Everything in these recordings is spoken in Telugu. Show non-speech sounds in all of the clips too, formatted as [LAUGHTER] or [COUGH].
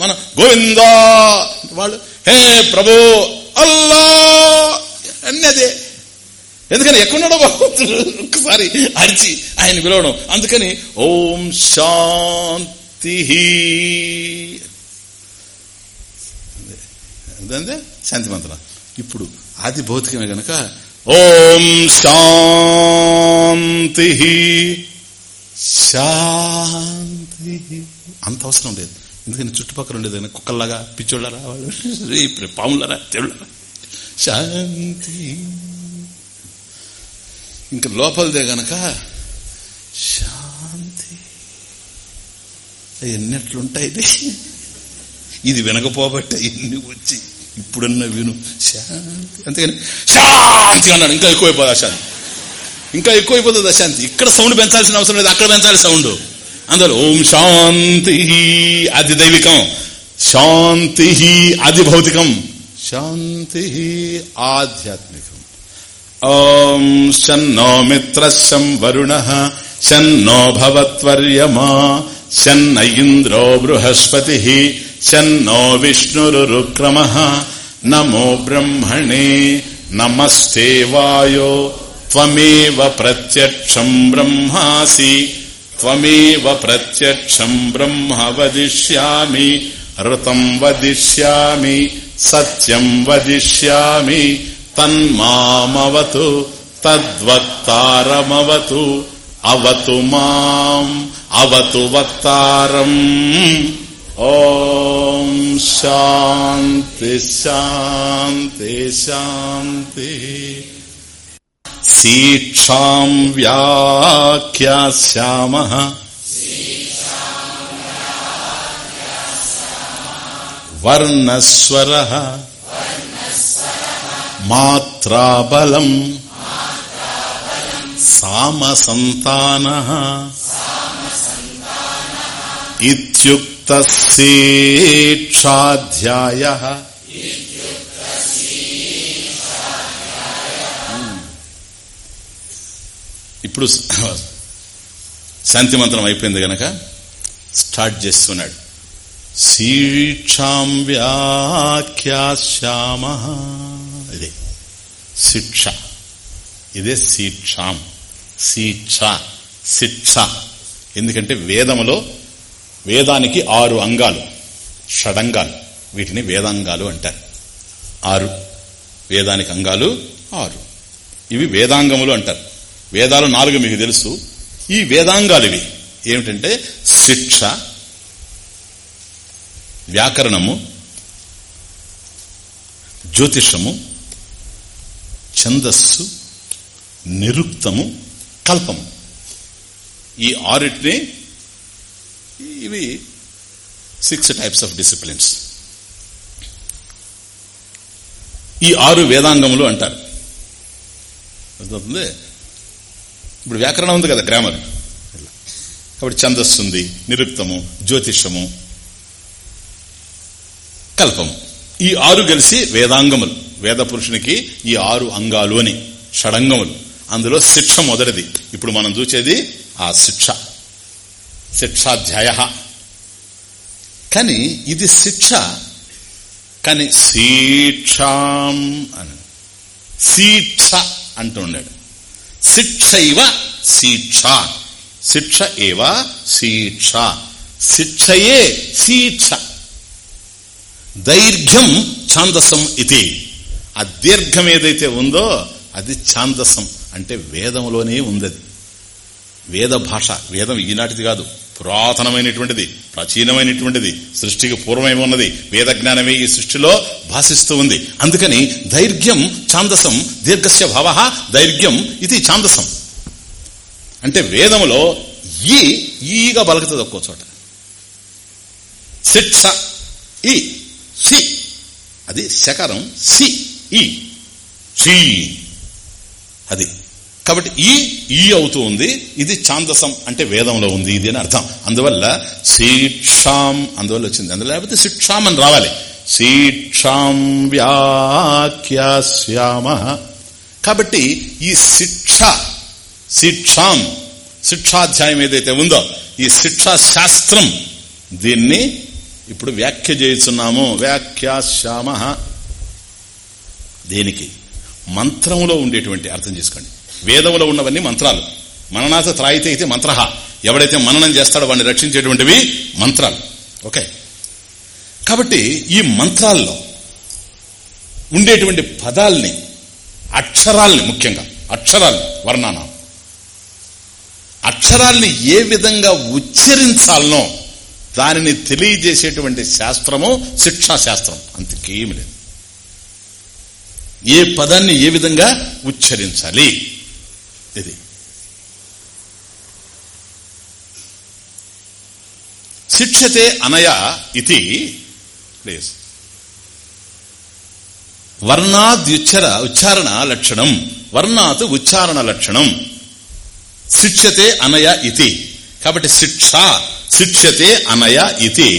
మనం గోవిందా వాళ్ళు హే ప్రభు అల్లా అన్నీ అదే. ఎందుకని ఎక్కడున్నాడో భగవంతుడు ఒకసారి అరిచి ఆయన పిలవడం. అందుకని ఓం శాంతి అదే. శాంతి మంత్రం. ఇప్పుడు ఆది భౌతికమే గనక ఓం శాంతి శాంతి అంత అవసరం లేదు. ఎందుకని చుట్టుపక్కల ఉండేది కుక్కల్లాగా పిచ్చోళ్ళరా వాళ్ళు [LAUGHS] పాములరా చెవులరా శాంతి. ఇంక లోపలిదే గనక శాంతి. ఎన్నట్లుంటాయి ఇది. ఇది వినకపోబట్టే ఇన్ని వచ్చి ఇప్పుడన్నా విను. శాంతి. అంతేగాని శాంతి అన్నాడు. ఇంకా ఎక్కువైపోదు అశాంతి ఇంకా ఎక్కువైపోతుంది అశాంతి ఇక్కడ సౌండ్ పెంచాల్సిన అవసరం లేదు. అక్కడ పెంచాలి సౌండ్. అందువల్ల ఓం శాంతి అది దైవికం. శాంతి అది భౌతికం. శాంతి ఆధ్యాత్మికం. ఓం శన్నో మిత్ర వరుణ శన్నో భవత్వర్యమా శన్న ఇంద్రో బృహస్పతి శన్నో విష్ణురుక్రమ నమో బ్రహ్మణే నమస్తే వాయో త్వమేవ ప్రత్యక్షం బ్రహ్మాసి. త్వమేవ ప్రత్యక్షం బ్రహ్మ వదిష్యామి ఋతం వదిష్యామి సత్యం వదిష్యామి తన్మామవతు తద్వక్తారమవతు అవతు మాం అవతు వక్తారం ఓం శాంతి శాంతి శాంతి శీక్షాం వ్యాఖ్యాస్యామ వర్ణస్వర మాత్రాబలం సామసంతాన ఇత్యుక్తేక్షాధ్యాయ ఇప్పుడు శాంతి మంత్రం అయిపోయింది గనక స్టార్ట్ చేస్తున్నాడు. శిక్షాం వ్యాఖ్యామ ఇదే శిక్ష. ఇదే శిక్షాం. శిక్ష. శిక్ష. ఎందుకంటే వేదములో వేదానికి ఆరు అంగాలు షడంగాలు. వీటిని వేదాంగాలు అంటారు. ఆరు. వేదానికి అంగాలు ఆరు. ఇవి వేదాంగములు అంటారు. వేదాలు నాలుగు మీకు తెలుసు. ఈ వేదాంగాలు ఇవి ఏమిటంటే శిక్ష వ్యాకరణము జ్యోతిషము ఛందస్సు నిరుక్తము కల్పము. ఈ ఆరిటిని ఇవి సిక్స్ టైప్స్ ఆఫ్ డిసిప్లిన్స్ ఈ ఆరు వేదాంగములు అంటారు. అర్థమవుతుంది? ఇప్పుడు వ్యాకరణం ఉంది కదా గ్రామర్ కాబట్టి ఛందస్సు ఉంది నిరుక్తము జ్యోతిషము కల్పము. ఈ ఆరు కలిసి వేదాంగములు. వేద పురుషునికి ఈ ఆరు అంగాలు అని షడంగములు. అందులో శిక్ష మొదటిది. ఇప్పుడు మనం చూసేది ఆ శిక్ష. శిక్షాధ్యాయ. కానీ ఇది శిక్ష. కానీ శిక్షాం అని. శిక్ష అంటూ ఉన్నాడు శిక్షైవ శిక్ష. శిక్ష ఏవ? శిక్ష. శిక్షయే శిక్ష. దైర్ఘ్యం ఛాందసం ఇది. ఆ దీర్ఘం ఏదైతే ఉందో అది ఛాందసం అంటే వేదంలోనే ఉంది అది వేద భాష వేదం ఈనాటిది కాదు. పురాతనమైనటువంటిది ప్రాచీనమైనటువంటిది సృష్టికి పూర్వమై ఉన్నది వేద జ్ఞానమే ఈ సృష్టిలో భాషిస్తూ ఉంది. అందుకని దైర్ఘ్యం ఛాందసం దీర్ఘస్య భావ దైర్ఘ్యం ఇది ఛాందసం. అంటే వేదములో ఈ ఈగా బలకుతుంది ఒక్కో చోట. శిక్ష ఈ సి. అది శకరం సి ఈ. సి అది కాబట్టి ఈ ఈ అవుతూ ఉంది. ఇది ఛాందసం అంటే వేదంలో ఉంది ఇది అని అర్థం. అందువల్ల శిక్షాం అందువల్ల వచ్చింది. అందువల్ల లేకపోతే శిక్షాం అని రావాలి. శిక్షాం వ్యాఖ్యామ కాబట్టి ఈ శిక్ష శిక్షాం శిక్షాధ్యాయం ఏదైతే ఉందో ఈ శిక్షా శాస్త్రం దీన్ని ఇప్పుడు వ్యాఖ్య చేస్తున్నాము వ్యాఖ్యాశ్యామ దేనికి మంత్రంలో ఉండేటువంటి అర్థం చేసుకోండి. వేదములో ఉన్నవన్నీ మంత్రాలు. మననాథ త్రాయితే అయితే మంత్ర ఎవడైతే మననం చేస్తాడో వాడిని రక్షించేటువంటివి మంత్రాలు. ఓకే? కాబట్టి ఈ మంత్రాల్లో ఉండేటువంటి పదాల్ని అక్షరాల్ని ముఖ్యంగా అక్షరాల్ని వర్ణాన. అక్షరాల్ని ఏ విధంగా ఉచ్చరించాలనో దానిని తెలియజేసేటువంటి శాస్త్రము శిక్షా శాస్త్రం. అంతకేమి లేదు. ఏ పదాన్ని ఏ విధంగా ఉచ్చరించాలి? ఇది. శిక్షతే అనయ ఇది ప్లీజ్. వర్ణాద్యుచ్చర ఉచ్చారణ లక్షణం. వర్ణాత్ ఉచ్చారణ లక్షణం. శిక్షతే అనయ ఇది కాబట్టి శిక్ష శిక్షతే అనయ ఇది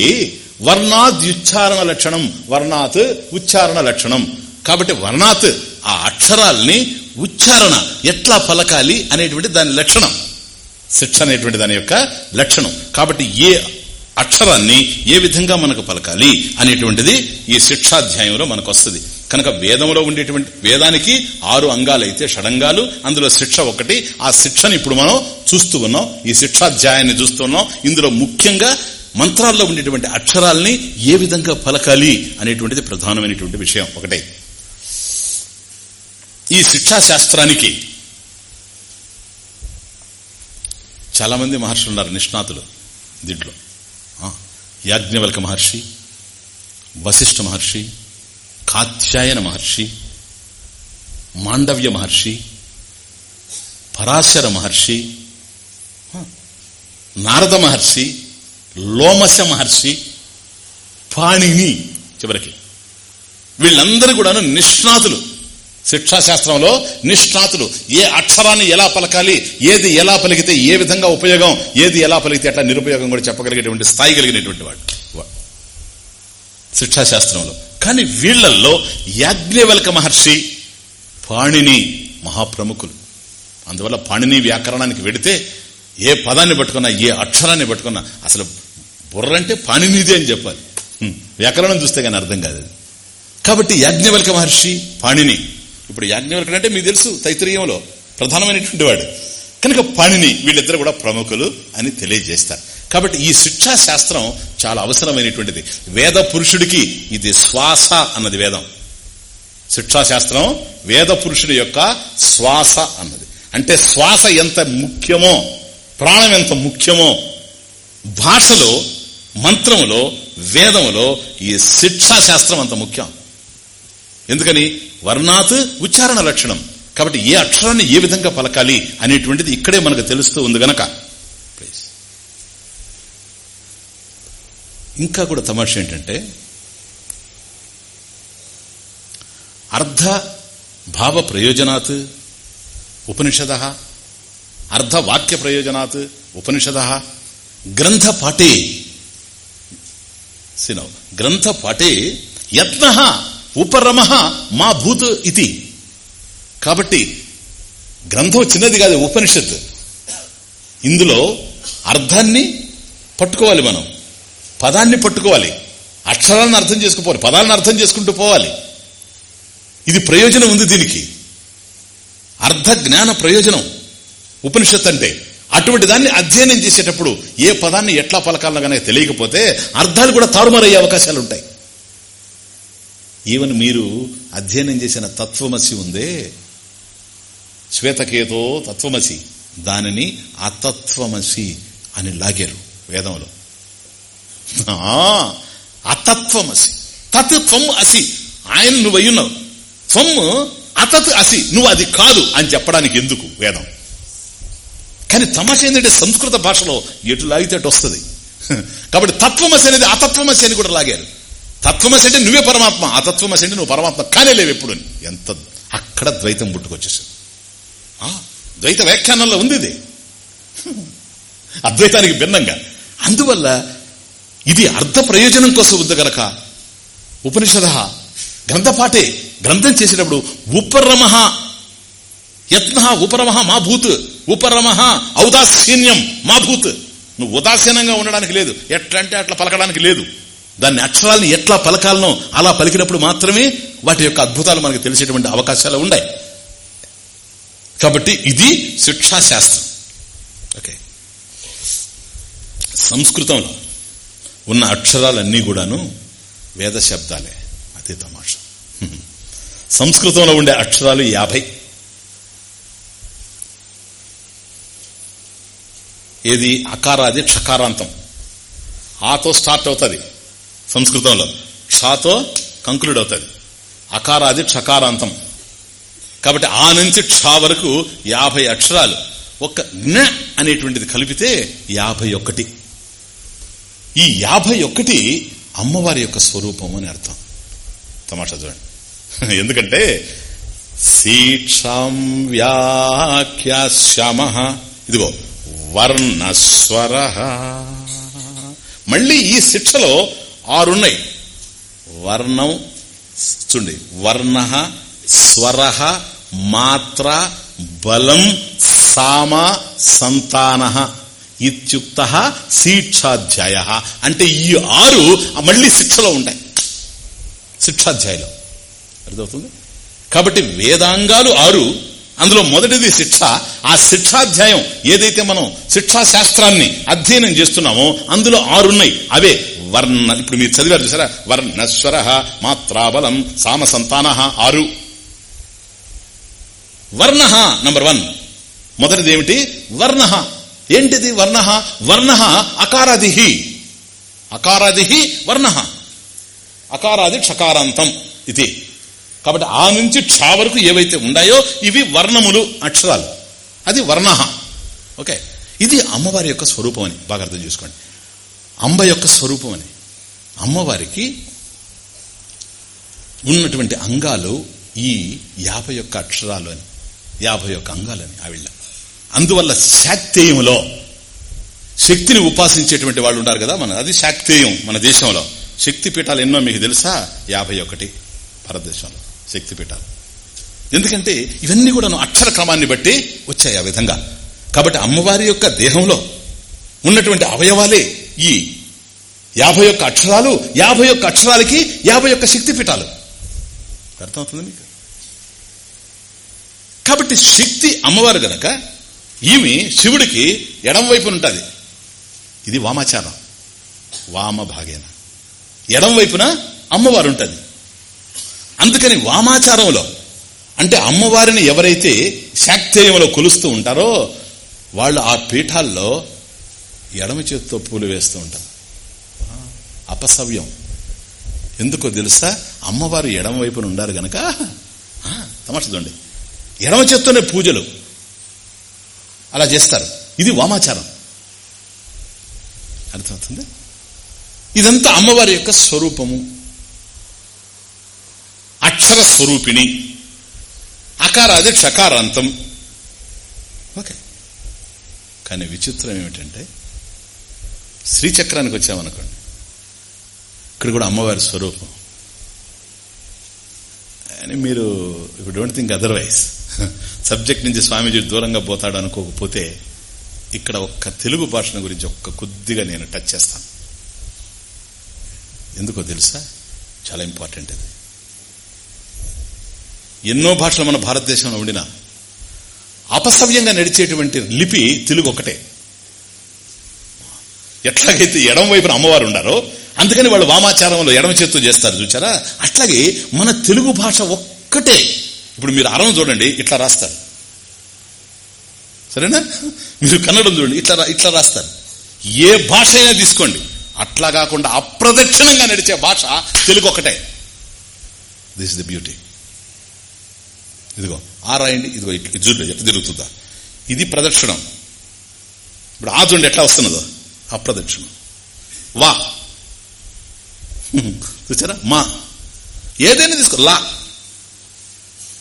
వర్ణాద్యుచ్చారణ లక్షణం. వర్ణాత్ ఉచ్చారణ లక్షణం. కాబట్టి వర్ణాత్ ఆ అక్షరాల్ని ఉచ్చారణ ఎట్లా పలకాలి అనేటువంటి దాని లక్షణం. శిక్ష అనేటువంటి దాని యొక్క లక్షణం. కాబట్టి ఏ అక్షరాన్ని ఏ విధంగా మనకు పలకాలి అనేటువంటిది ఈ శిక్షాధ్యాయంలో మనకు వస్తుంది. కనుక వేదంలో ఉండేటువంటి వేదానికి ఆరు అంగాలైతే షడంగాలు అందులో శిక్ష ఒకటి. ఆ శిక్షను ఇప్పుడు మనం చూస్తూ ఉన్నాం ఈ శిక్షాధ్యాయాన్ని చూస్తున్నాం ఇందులో ముఖ్యంగా మంత్రాల్లో ఉండేటువంటి అక్షరాల్ని ఏ విధంగా పలకాలి అనేటువంటిది ప్రధానమైనటువంటి విషయం ఒకటే. ఈ శిక్షాశాస్త్రానికి చాలా మంది మహర్షులు ఉన్నారు నిష్ణాతులు దీంట్లో. యాజ్ఞవల్క మహర్షి వశిష్ఠ మహర్షి కాత్యాయన మహర్షి మాండవ్య మహర్షి పరాశర మహర్షి నారద మహర్షి లోమశ మహర్షి పాణిని చివరికి. వీళ్ళందరూ కూడాను నిష్ణాతులు. శిక్షాశాస్త్రంలో నిష్ణాతులు. ఏ అక్షరాన్ని ఎలా పలకాలి ఏది ఎలా పలికితే ఏ విధంగా ఉపయోగం ఏది ఎలా పలికితే అట్లా నిరుపయోగం కూడా చెప్పగలిగేటువంటి స్థాయి కలిగినటువంటి వాడు. శిక్షాశాస్త్రంలో. కానీ వీళ్ళల్లో యాజ్ఞవల్క మహర్షి పాణిని మహాప్రముఖులు. అందువల్ల పాణిని వ్యాకరణానికి వెడితే ఏ పదాన్ని పట్టుకున్నా ఏ అక్షరాన్ని పట్టుకున్నా అసలు బుర్రంటే పాణినిదే అని చెప్పాలి. వ్యాకరణం చూస్తే కానీ అర్థం కాదు కాబట్టి యాజ్ఞవల్క మహర్షి పాణిని ఇప్పుడు యాజ్ఞవల్కుడు అంటే మీకు తెలుసు తైత్రీయంలో ప్రధానమైనటువంటి వాడు. కనుక పాణిని వీళ్ళిద్దరు కూడా ప్రముఖులు అని తెలియజేస్తారు. కాబట్టి ఈ శిక్షా శాస్త్రం చాలా అవసరమైనటువంటిది. వేద పురుషుడికి ఇది శ్వాస అన్నది వేదం. శిక్షాశాస్త్రం వేద పురుషుడి యొక్క శ్వాస అన్నది. అంటే శ్వాస ఎంత ముఖ్యమో ప్రాణం ఎంత ముఖ్యమో భాషలో మంత్రములో వేదములో ఈ శిక్షాశాస్త్రం అంత ముఖ్యం. ఎందుకని వర్ణాత్ ఉచ్చారణ లక్షణం. కాబట్టి ఏ అక్షరాన్ని ఏ విధంగా పలకాలి అనేటువంటిది ఇక్కడే మనకు తెలుస్తూ ఉంది గనక. ఇంకా కూడా తమాష ఏంటంటే అర్ధ భావ ప్రయోజనాత్ ఉపనిషద అర్ధ వాక్య ప్రయోజనాత్ ఉపనిషద గ్రంథ పాఠే సినో గ్రంథ పాఠే యత్న ఉపరమ మా భూత్ ఇది. కాబట్టి గ్రంథం చిన్నది కాదు ఉపనిషత్ ఇందులో అర్థాన్ని పట్టుకోవాలి మనం. పదాన్ని పట్టుకోవాలి. అక్షరాలను అర్థం చేసుకుపోవాలి. పదాలను అర్థం చేసుకుంటూ పోవాలి. ఇది ప్రయోజనం ఉంది దీనికి. అర్ధ జ్ఞాన ప్రయోజనం. ఉపనిషత్ అంటే అటువంటి దాన్ని అధ్యయనం చేసేటప్పుడు ఏ పదాన్ని ఎట్లా పలకాలనో కనుక తెలియకపోతే అర్థాలు కూడా తారుమారయ్యే అవకాశాలు ఉంటాయి ఈవెన్ మీరు అధ్యయనం చేసిన తత్వమసి ఉందే శ్వేతకేతో తత్వమసి దానిని అతత్వమసి అని లాగారు వేదంలో. అతత్వమసి. తత్ త్వం అసి. ఆయన నువ్వయ్యున్నావు త్వం అతత్ అసి. నువ్వు అది కాదు అని చెప్పడానికి ఎందుకు వేదం? కానీ తమాష ఏంటంటే సంస్కృత భాషలో ఎటు లాగితే అటు వస్తుంది. [LAUGHS] కాబట్టి తత్వమసి అనేది అతత్వమసి అని కూడా లాగారు. తత్వమసి అంటే నువ్వే పరమాత్మ అతత్వమసి అంటే నువ్వు పరమాత్మ కానే లేవు ఎప్పుడు ఎంత అక్కడ ద్వైతం పుట్టుకొచ్చేసింది. ద్వైత వ్యాఖ్యానంలో ఉంది ఇది. అద్వైతానికి భిన్నంగా. అందువల్ల ఇది అర్థ ప్రయోజనం కోసం ఉంది గనక ఉపనిషద గ్రంథపాఠే గ్రంథం చేసేటప్పుడు ఉపరమ యత్న ఉపరమ మా భూత్ ఉపరమ ఔదాసీన్యం మా భూత్. నువ్వు ఉదాసీనంగా ఉండడానికి లేదు. ఎట్లంటే అట్లా పలకడానికి లేదు. దాన్ని అక్షరాలను ఎట్లా పలకాలనో అలా పలికినప్పుడు మాత్రమే వాటి యొక్క అద్భుతాలు మనకు తెలిసేటువంటి అవకాశాలు ఉన్నాయి. కాబట్టి ఇది శిక్షాశాస్త్రం ఓకే. సంస్కృతంలో ఉన్న అక్షరాలన్నీ కూడాను వేద శబ్దాలే అదే తమాష. సంస్కృతంలో ఉండే అక్షరాలు యాభై. ఏది అకారాది క్షకారాంతం. ఆతో స్టార్ట్ అవుతుంది. సంస్కృతంలో. క్షాతో కంక్లూడ్ అవుతుంది అకారాది క్షకారాంతం. కాబట్టి ఆ నుంచి క్షా వరకు యాభై అక్షరాలు. ఒక్క జ్ఞ అనేటువంటిది కలిపితే యాభై ఒకటి ఈ యాభై ఒకటి అమ్మవారి యొక్క స్వరూపం అని అర్థం. తమాషా చూడండి. [LAUGHS] ఎందుకంటే శీక్షం వ్యాఖ్యాశ్యామ ఇదిగో వర్ణస్వర. మళ్ళీ ఈ శిక్షలో ఆరున్నాయి. వర్ణం చూడండి. వర్ణ స్వర మాత్ర బలం సామ సంతాన ఇత్యుక్త శిక్షాధ్యాయ. అంటే ఈ ఆరు మళ్ళీ శిక్షలో ఉంటాయి. శిక్షాధ్యాయులు. అర్థమవుతుంది? కాబట్టి వేదాంగాలు ఆరు అందులో మొదటిది శిక్ష. ఆ శిక్షాధ్యాయం ఏదైతే మనం శిక్షాశాస్త్రాన్ని అధ్యయనం చేస్తున్నామో అందులో ఆరున్నాయి. అవే వర్ణ ఇప్పుడు మీరు చదివారు చూసారా? వర్ణస్వర మాత్రాబలం సామ సంతాన ఆరు. వర్ణ నంబర్ వన్ మొదటిది ఏమిటి వర్ణ. ఏంటిది వర్ణ? వర్ణ అకారాది అకారాది వర్ణ. అకారాది క్షకారాంతం ఇది. కాబట్టి ఆ నుంచి క్షా వరకు ఏవైతే ఉన్నాయో ఇవి వర్ణములు అక్షరాలు. అది వర్ణ. ఓకే? ఇది అమ్మవారి యొక్క స్వరూపం అని బాగా అర్థం చేసుకోండి. అంబ యొక్క స్వరూపం అని. అమ్మవారికి ఉన్నటువంటి అంగాలు ఈ యాభై యొక్క అక్షరాలు అని. యాభై యొక్క అంగాలని ఆవిళ్ళ అందువల్ల శాక్తేయములో శక్తిని ఉపాసించేటువంటి వాళ్ళు ఉన్నారు కదా మన అది శాక్తేయం మన దేశంలో. శక్తి పీఠాలు ఎన్నో మీకు తెలుసా? యాభై ఒకటి భారతదేశంలో శక్తి పీఠాలు. ఎందుకంటే ఇవన్నీ కూడా అక్షర క్రమాన్ని బట్టి వచ్చాయి ఆ విధంగా. కాబట్టి అమ్మవారి యొక్క దేహంలో ఉన్నటువంటి అవయవాలే ఈ యాభై ఒక్క అక్షరాలు యాభై ఒక్క అక్షరాలకి యాభై ఒక్క శక్తి పీఠాలు అర్థమవుతుంది మీకు? కాబట్టి శక్తి అమ్మవారు గనక ఈమె శివుడికి ఎడం వైపున ఉంటుంది. ఇది వామాచారం. వామ భాగేన ఎడం వైపున అమ్మవారు ఉంటుంది. అందుకని వామాచారంలో అంటే అమ్మవారిని ఎవరైతే శాక్తేయంలో కొలుస్తూ ఉంటారో వాళ్ళు ఆ పీఠాల్లో ఎడమ చేతితో పూలు వేస్తూ ఉంటాం. అపసవ్యం. ఎందుకో తెలుసా? అమ్మవారు ఎడమ వైపున ఉండారు గనక తమాషండి ఎడమ చేత్తోనే పూజలు. అలా చేస్తారు. ఇది వామాచారం. అర్థమవుతుంది? ఇదంతా అమ్మవారి యొక్క స్వరూపము. అక్షర స్వరూపిణి. అకారాది క్షకారాంతం. ఓకే. కానీ విచిత్రం ఏమిటంటే శ్రీచక్రానికి వచ్చామనుకోండి. ఇక్కడ కూడా అమ్మవారి స్వరూపం. అని మీరు ఇప్పుడు డోంట్ థింక్ అదర్వైజ్ సబ్జెక్ట్ నుంచి స్వామీజీ దూరంగా పోతాడు అనుకోకపోతే ఇక్కడ ఒక్క తెలుగు భాషను గురించి ఒక్క కొద్దిగా నేను టచ్ చేస్తాను. ఎందుకో తెలుసా? చాలా ఇంపార్టెంట్ అది. ఎన్నో భాషలు మన భారతదేశంలో ఉండినా అపసవ్యంగా నడిచేటువంటి లిపి తెలుగు ఒకటే. ఎట్లాగైతే ఎడం వైపున అమ్మవారు ఉండారో అందుకని వాళ్ళు వామాచారంలో ఎడమ చేత్తో చేస్తారు చూచారా? అట్లాగే మన తెలుగు భాష ఒక్కటే. ఇప్పుడు మీరు అరం చూడండి ఇట్లా రాస్తారు. సరేనా? మీరు కన్నడం చూడండి ఇట్లా ఇట్లా రాస్తారు. ఏ భాష అయినా తీసుకోండి. అట్లా కాకుండా అప్రదక్షిణంగా నడిచే భాష తెలుగు ఒకటే దిస్ ది బ్యూటీ ఇదిగో ఆ రాయండి ఇదిగో చూడండి ఎట్లా తిరుగుతుందా? ఇది ప్రదక్షిణం. ఇప్పుడు ఆ చూడండి ఎట్లా వస్తున్నదో? అప్రదక్షిణం. వా. చూసారా? మా. ఏదైనా తీసుకో. లా.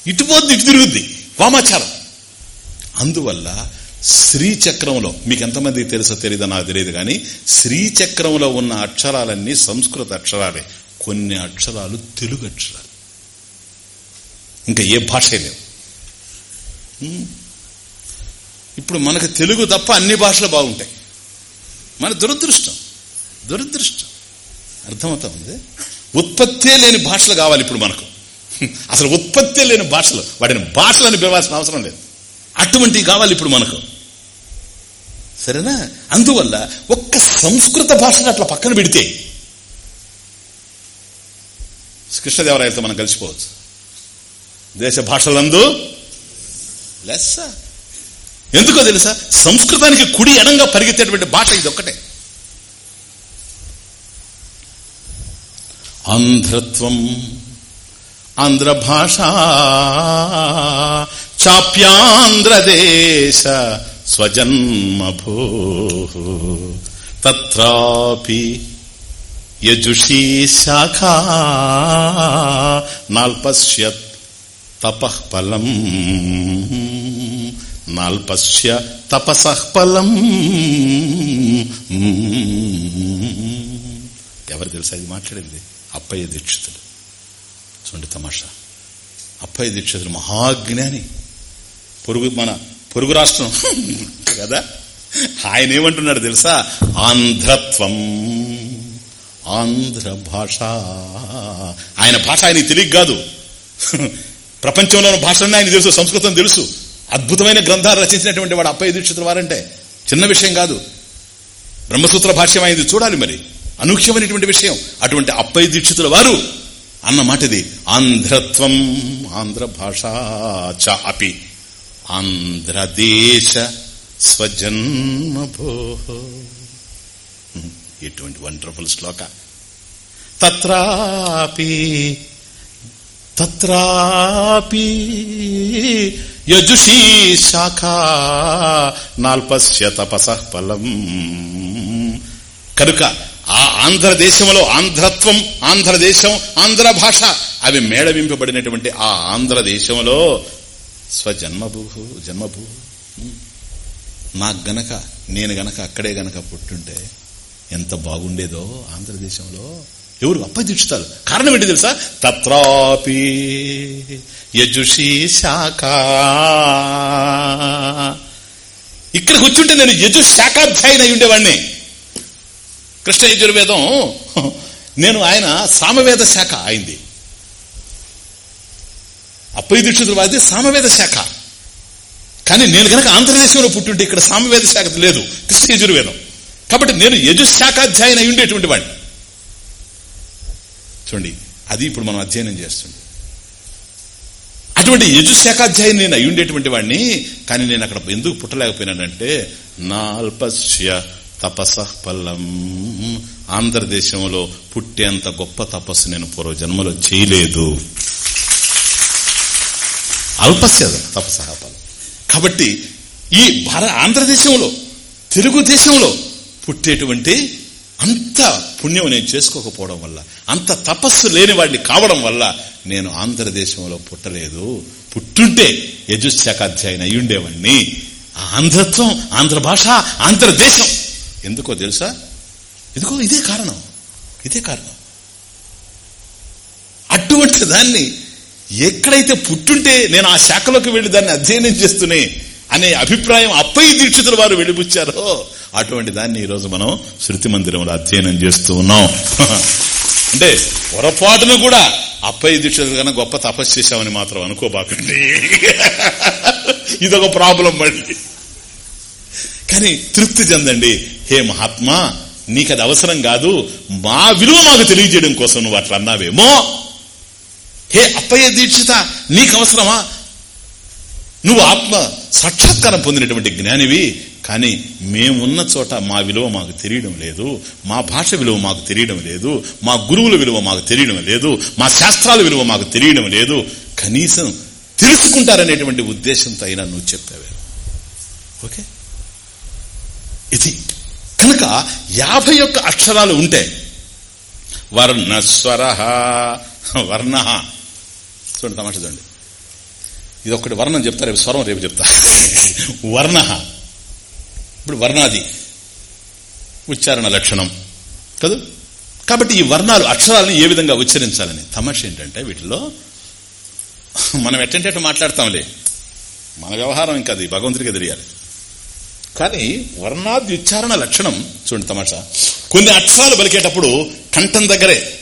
ఇటు పోద్ది ఇటు తిరుగుద్ది. వామాచారం. అందువల్ల శ్రీచక్రంలో మీకు ఎంతమంది తెలుసో తెలియదో నాకు తెలియదు కానీ శ్రీచక్రంలో ఉన్న అక్షరాలన్నీ సంస్కృత అక్షరాలే. కొన్ని అక్షరాలు తెలుగు అక్షరాలు. ఇంకా ఏ భాష లేవు. ఇప్పుడు మనకు తెలుగు తప్ప అన్ని భాషలు బాగుంటాయి. మన దురదృష్టం. దురదృష్టం. అర్థమవుతా ఉంది? ఉత్పత్తే లేని భాషలు కావాలి ఇప్పుడు మనకు. అసలు ఉత్పత్తే లేని భాషలు వాటిని భాషలని పిలవాల్సిన అవసరం లేదు. అటువంటివి కావాలి ఇప్పుడు మనకు. సరేనా? అందువల్ల ఒక్క సంస్కృత భాషను అట్లా పక్కన పెడితే కృష్ణదేవరాయలతో మనం కలిసిపోవచ్చు. దేశ భాషలందు లెస్స. ఎందుకో తెలుసా? సంస్కృతానికి కుడి ఎడంగా పరిగెత్తేటువంటి భాష ఇది ఒక్కటే ఆంధ్రత్వం ఆంధ్ర భాష చాప్యాంధ్రదేశ స్వజన్మభూ తత్రాపి యజుషీ శాఖా నాల్పశ్యత్ తపఃఫలం నాల్పశ్య తపసఃఫలం ఎవరు తెలుసా ఇది మాట్లాడింది? అప్పయ్య దీక్షితుడు. చూడండి తమాషా. అప్పయ్య దీక్షితుడు మహాజ్ఞాని. పొరుగు మన పొరుగు రాష్ట్రం. కదా? ఆయన ఏమంటున్నాడు తెలుసా? ఆంధ్రత్వం. ఆంధ్ర భాష. ఆయన భాష ఆయన తెలియక కాదు. ఉన్న భాషలన్నీ ఆయన తెలుసు సంస్కృతం తెలుసు. అద్భుతమైన గ్రంథాలు రచించినటువంటి వాడు అప్పయ్య దీక్షితుల వారంటే చిన్న విషయం కాదు. బ్రహ్మసూత్ర భాష్యం అయింది చూడాలి మరి. అనూహ్యమైనటువంటి విషయం. అటువంటి అప్పయ్య దీక్షితుల వారు అన్నమాటది ఆంధ్రత్వం ఆంధ్ర భాష చ అపి. ఆంధ్రదేశ స్వజన్మభో. ఎటువంటి వండర్ఫుల్ శ్లోక. తత్రాపి తత్రాపి యజుషీ శాఖా నాల్పస్య తపస ఫలం. కనుక ఆ ఆంధ్రదేశంలో ఆంధ్రత్వం ఆంధ్రదేశం ఆంధ్ర భాష అవి మేళవింపబడినటువంటి ఆ ఆంధ్రదేశంలో స్వజన్మభూ జన్మభూ. నాకు గనక నేను గనక అక్కడే గనక పుట్టుంటే ఎంత బాగుండేదో ఆంధ్రదేశంలో. ఎవరు అప్పదించుతారు కారణం ఏంటి తెలుసా? తత్రాపి యజుషీ శాఖ. ఇక్కడికి కూర్చుంటే నేను యజు శాఖాధ్యాయుని అయి ఉండేవాడిని కృష్ణ యజుర్వేదం నేను ఆయన సామవేద శాఖ అయింది. అప్పయ్య దీక్షితులు వాది సామవేద శాఖ. కానీ నేను గనక ఆంధ్రదేశంలో పుట్టుంటే ఇక్కడ సామవేద శాఖ లేదు కృష్ణ యజుర్వేదం. కాబట్టి నేను యజుశాఖాధ్యాయన అయి ఉండేటువంటి వాడిని చూడండి అది ఇప్పుడు మనం అధ్యయనం చేస్తుంది. అటువంటి యజుశాఖాధ్యాయం నేను అయి ఉండేటువంటి వాడిని కానీ నేను అక్కడ ఎందుకు పుట్టలేకపోయినానంటే నాల్పస్య తపస ఫలం. ఆంధ్రదేశంలో పుట్టేంత గొప్ప తపస్సు నేను పూర్వ జన్మలో చేయలేదు. అల్పస్య తపస ఫలం. కాబట్టి ఈ భార ఆంధ్రదేశంలో తెలుగుదేశంలో పుట్టేటువంటి అంత పుణ్యం నేను చేసుకోకపోవడం వల్ల అంత తపస్సు లేని వాడిని కావడం వల్ల నేను ఆంధ్రదేశంలో పుట్టలేదు. పుట్టుంటే యజుశాఖాధ్యాయుని అయ్యుండేవాడిని ఆంధ్రత్వం ఆంధ్ర భాష ఆంధ్రదేశం. ఎందుకో తెలుసా? ఎందుకో ఇదే కారణం. ఇదే కారణం. అటువంటి దాన్ని ఎక్కడైతే పుట్టుంటే నేను ఆ శాఖలోకి వెళ్ళి దాన్ని అధ్యయనం చేస్తూనే అనే అభిప్రాయం అప్పయ్య దీక్షితుల వారు వెళ్ళిపుచ్చారో అటువంటి దాన్ని ఈరోజు మనం శృతి మందిరంలో అధ్యయనం చేస్తూ ఉన్నాం. [LAUGHS] అంటే పొరపాటును కూడా అప్పయ్య దీక్షితుల కన్నా గొప్ప తపస్సు చేశామని మాత్రం అనుకోబాకండి. [LAUGHS] ఇదొక ప్రాబ్లం మళ్ళీ. కానీ తృప్తి చెందండి. హే మహాత్మా నీకు అది అవసరం కాదు. మా విలువ మాకు తెలియజేయడం కోసం నువ్వు అట్లా అన్నావేమో. హే అప్పయ్య దీక్షిత నీకు అవసరమా నువ్వు ఆత్మ సాక్షాత్కారం పొందినటువంటి జ్ఞానివి కానీ మేమున్న చోట మా విలువ మాకు తెలియడం లేదు మా భాష విలువ మాకు తెలియడం లేదు మా గురువుల విలువ మాకు తెలియడం లేదు మా శాస్త్రాల విలువ మాకు తెలియడం లేదు. కనీసం తెలుసుకుంటారనేటువంటి ఉద్దేశంతో అయినా నువ్వు చెప్పావే. ఓకే? ఇది కనుక యాభై ఒక్క అక్షరాలు ఉంటే వర్ణస్వర వర్ణ. చూడండి తమాష చూడండి. ఇది ఒకటి వర్ణం చెప్తా రేపు స్వరం రేపు చెప్తా. వర్ణ. ఇప్పుడు వర్ణాది. ఉచ్చారణ లక్షణం. కదా? కాబట్టి ఈ వర్ణాలు అక్షరాలను ఏ విధంగా ఉచ్చరించాలని? తమాష ఏంటంటే వీటిలో మనం ఎట్టంటే మాట్లాడతాంలే. మన వ్యవహారం ఇంకా అది భగవంతుడికి తెలియాలి. కానీ వర్ణాది ఉచ్చారణ లక్షణం చూడండి తమాషా. కొన్ని అక్షరాలు పలికేటప్పుడు కంఠం దగ్గరే